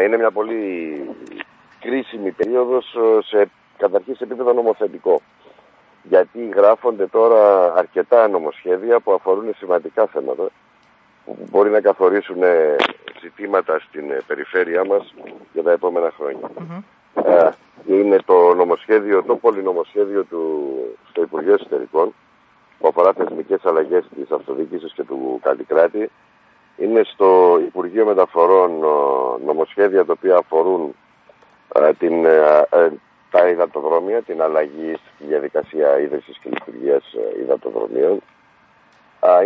Κοιτάξτε, είναι μια πολύ κρίσιμη περίοδος ε, σε καταρχήν σε επίπεδο νομοθετικό. Γιατί γράφονται τώρα αρκετά νομοσχέδια που αφορούν σημαντικά θέματα που μπορεί να καθορίσουν ε, ζητήματα στην ε, περιφέρειά μας για τα επόμενα είναι το νομοσχέδιο, το πολυνομοσχέδιο του, στο Υπουργείο Εσωτερικών που αφορά θεσμικές αλλαγές της αυτοδιοίκησης και του Καλλικράτη είναι στο Υπουργείο Μεταφορών νομοσχέδια τα οποία αφορούν την, τα υδατοδρόμια, την αλλαγή στη διαδικασία ίδρυσης και λειτουργίας υδατοδρομίων.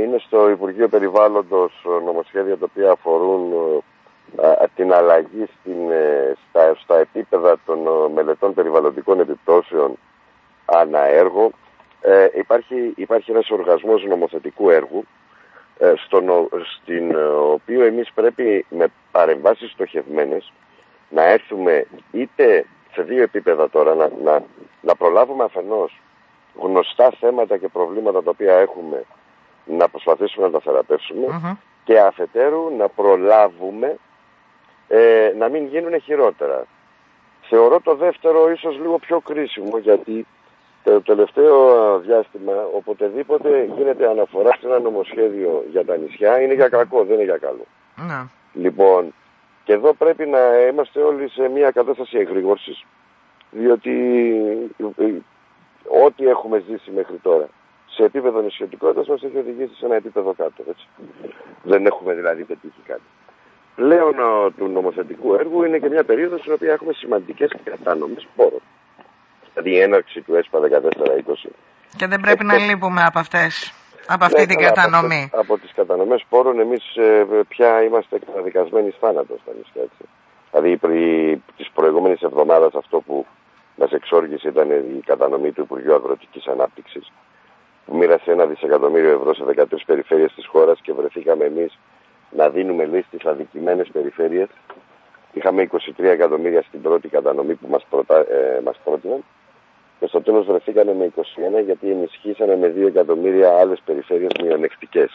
Είναι στο Υπουργείο Περιβάλλοντος νομοσχέδια τα οποία αφορούν την αλλαγή στην, ε, στα, στα επίπεδα των μελετών περιβαλλοντικών επιπτώσεων ανά έργο. Ε, υπάρχει, υπάρχει ένας οργασμός νομοθετικού έργου ε, στον, στην οποίο εμείς πρέπει με παρεμβάσεις στοχευμένες να έρθουμε είτε σε δύο επίπεδα τώρα να, να, να προλάβουμε αφενός γνωστά θέματα και προβλήματα τα οποία έχουμε να προσπαθήσουμε να τα θεραπεύσουμε και αφετέρου να προλάβουμε ε, να μην γίνουν χειρότερα. Θεωρώ το δεύτερο ίσως λίγο πιο κρίσιμο γιατί το τελευταίο διάστημα οποτεδήποτε γίνεται αναφορά σε ένα νομοσχέδιο για τα νησιά είναι για κακό, δεν είναι για καλό. Να. Λοιπόν, και εδώ πρέπει να είμαστε όλοι σε μια κατάσταση εγρήγορσης διότι ό,τι έχουμε ζήσει μέχρι τώρα σε επίπεδο νησιωτικότητας μας έχει οδηγήσει σε ένα επίπεδο κάτω. Έτσι. Δεν έχουμε δηλαδή πετύχει κάτι πλέον του νομοθετικού έργου είναι και μια περίοδος στην οποία έχουμε σημαντικές κατάνομες πόρων. Δηλαδή η έναρξη του ΕΣΠΑ 14-20. Και δεν πρέπει να λείπουμε από αυτές, από αυτή ναι, την κατανομή. Από, από τις κατανομές πόρων εμείς ε, πια είμαστε καταδικασμένοι θάνατος στα νησιά. Έτσι. Δηλαδή πριν τις προηγούμενες εβδομάδες αυτό που μας εξόργησε ήταν η κατανομή του Υπουργείου Αγροτικής Ανάπτυξης που μοίρασε ένα δισεκατομμύριο ευρώ σε 13 περιφέρειες της χώρας και βρεθήκαμε εμείς να δίνουμε λύση στις αδικημένες περιφέρειες. Είχαμε 23 εκατομμύρια στην πρώτη κατανομή που μας, προτα... ε, μας πρότειναν και στο τέλος βρεθήκανε με 21 γιατί ενισχύσανε με 2 εκατομμύρια άλλες περιφέρειες μειονεκτικές.